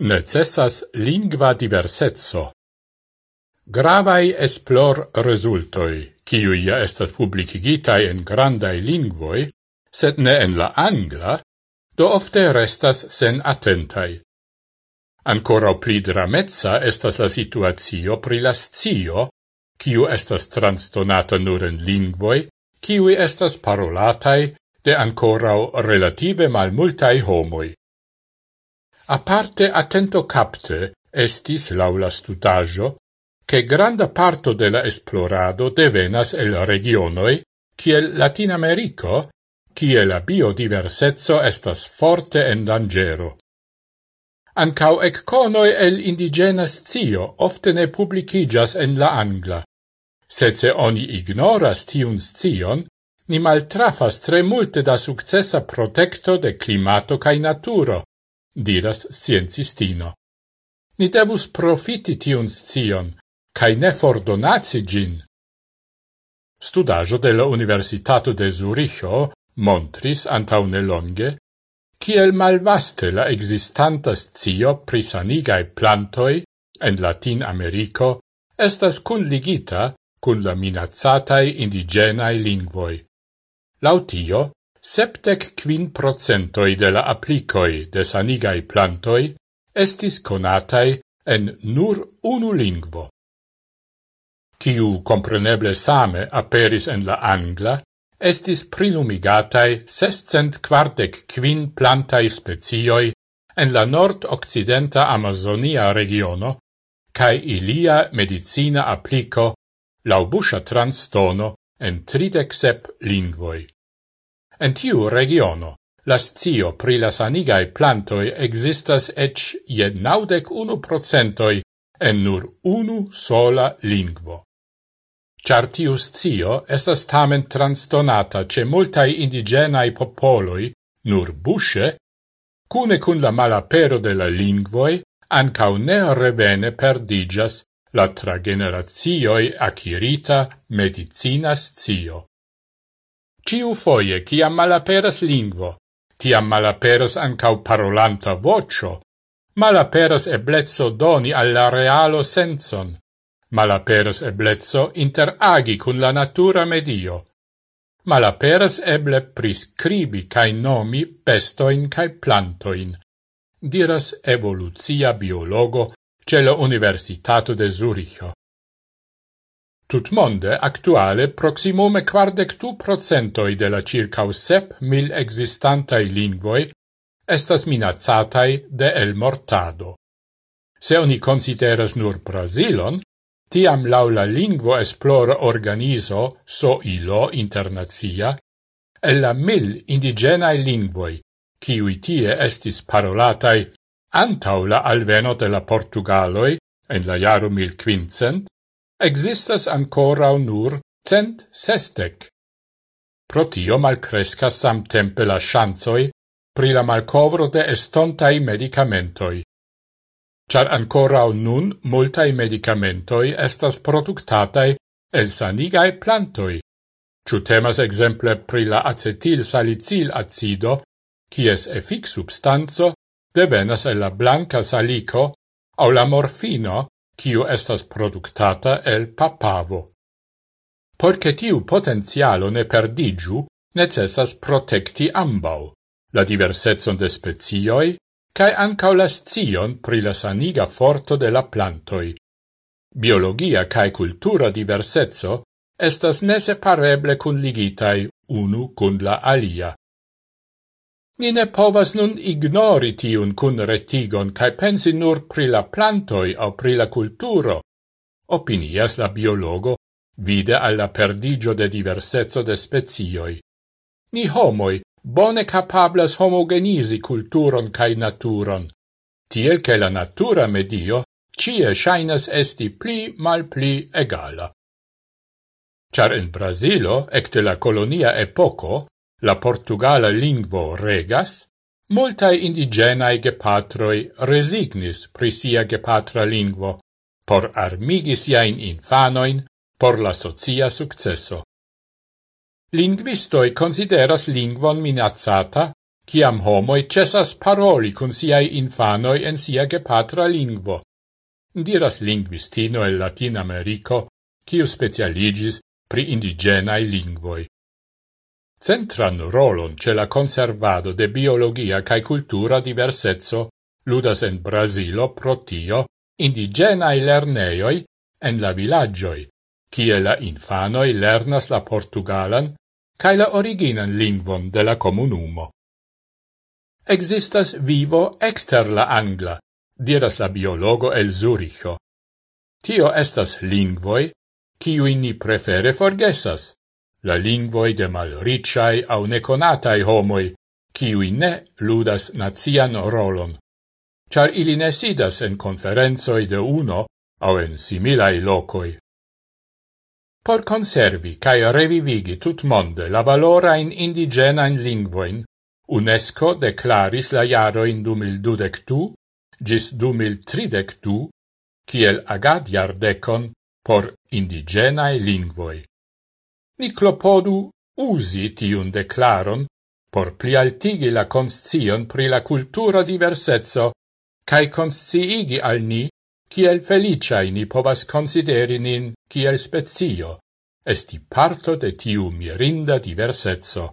Necessas lingua diversetso. Gravai esplor resultoi, kiui ja estat publicigitai en grandai lingvoi, sed ne en la angla, do ofte restas sen attentai. Ancora pli dramezza estas la situazio pri la scio, kiu estas transdonata nur en lingvoi, kiui estas parolatai de ancorau relative malmultai homoi. Aparte attento capte estis laula stutajo che granda parto de la esplorado devenas el regionoi kiel Latin Americo, kie la biodiversezzo estas forte en dangero. Ancau ecconoi el indigenas zio ofte ne publicigas en la angla. Sed se oni ignoras tiun zion, ni maltrafas tre multe da successa protecto de climato cae naturo, diras sciencistino. Ni devus profiti tiun scion, cae ne fordonaci gin. Studajo de la Universitato de Zuricho montris antaune longe kiel malvaste la existanta scio prisanigae plantoi en Latin Americo estas kunligita cun la minacatai indigenae lingvoi. Lautio, Septec quin procentoi de la applicoi de sanigai plantoi estis conatai en nur unu lingvo. Tiu compreneble same aperis en la angla, estis prinumigatai sescent quardec quin plantai specioi en la nord-occidenta Amazonia regiono, cae ilia medicina applico laubusha transtono en tridec sep lingvoi. En tiu regiono, la scio pri la sanigae plantoi existas ec je naudec unu procentoi en nur unu sola lingvo. Char tiu scio estas tamen transdonata ce multai indigenae popoloi, nur busce, cune cun la malapero de la lingvoi, ancau ne revene perdigas la tragenerazioi acirita medicina scio. Ciu foie, ciam malaperas lingvo, ciam malaperas ancau parolanta vocio, malaperas eblezzo doni alla realo senson, malaperas eblezzo interagi cun la natura medio, malaperas eble prescribi cae nomi pestoin cae plantoin, diras evoluzia biologo ce la Universitato de Zuricho. Tutmonde actuale proximume quardec du procentoi de la circa sep mil existantai lingvoi estas minacatai de el mortado. Se oni consideras nur Brasilon, tiam laula lingvo esplora organizo SOILO internazia, el la mil indigenae lingvoi, kiui tie estis parolatai antaula alveno de la Portugaloi en la jaro 1500, existas ancorau nur cent sestec. Pro tio malcrescas samtempe la chanzoi pri la malcovro de estontai medicamentoi. Char ancorau nun multai medicamentoi estas productatai el sanigai plantoi. Ciu temas exemple pri la acetil salicil acido, kies efic substanzo devenas el la blanca salico au la morfino, kiu estas productata el papavo. Porce tiu potenzialo ne perdigiu, necessas protecti ambau, la diversetson de spezioi, cae ancau la scion pri la saniga forto de la plantoi. Biologia cae cultura diversetso estas nesepareble cun ligitai unu cun la alia. Ni ne povas nun ignori tiun kun retigon cae pensi nur pri la plantoi au pri la culturo, opinias la biologo vide alla perdigio de diversezzo de spezioi. Ni homoi bone capablas homogenisi culturon cae naturon, tiel che la natura medio cie shainas esti pli mal pli egala. Char in Brasilo, ecte la colonia epoco, la portugala lingvo regas, multae indigenae gepatroi resignis pri sia gepatra lingvo por armigis siain infanoin por la socia successo. Linguistoi consideras lingvon minazzata ciam homoi cesas paroli cun siai infanoi en sia gepatra lingvo. Diras linguistino el Latin Americo, ciu specialigis pri indigenae lingvoi. Centran rolon ce la conservado de biologia cae cultura diversezzo ludas en Brasilo protio indigenae lerneioi en la villagioi, cie la infanoi lernas la portugalan cae la originan lingvon de la comunumo. Existas vivo exter la angla, diras la biologo el Zuricho. Tio estas lingvoi, ciui ni prefere forgesas la lingvoi de malriciai au neconatai homoi, kiui ne ludas nazian rolon. Char ili ne sidas en conferenzoi de uno au en similai locoi. Por conservi cae revivigi tut monde la valora in indigena in lingvoin, UNESCO declaris la jaro in 2012 gis 2032 kiel agad jardecon por indigenae lingvoi ni clopodu usi tiun declaron por plialtigi la conscion pri la cultura diversezzo cae consciigi al ni kiel feliciai ni povas consideri nin kiel spezio, esti parto de tiu mirinda diversezzo.